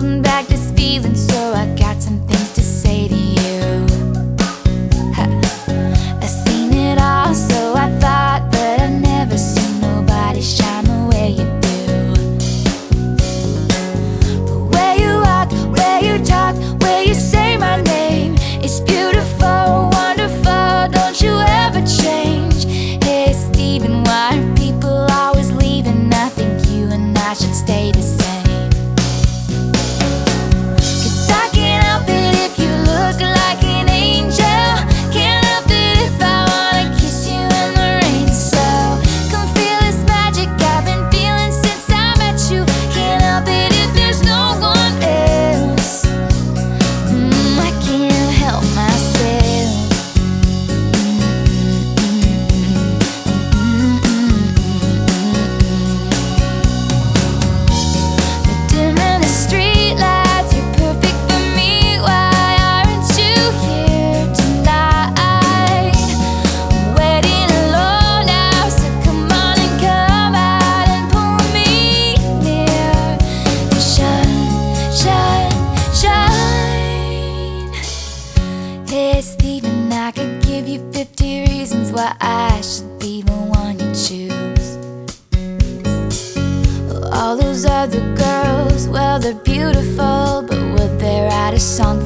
holding back this feeling, so I got some things to say to you. Ha. I've seen it all, so I thought, but I've never seen nobody shine the way you do. The way you walk, way you talk, way you say my name, it's beautiful, wonderful. Don't you ever change. Hey Stephen, why are people always leaving? I think you and I should stay the same. Stephen, I could give you 50 reasons why I should be the one you choose. All those other girls, well, they're beautiful, but would they write a song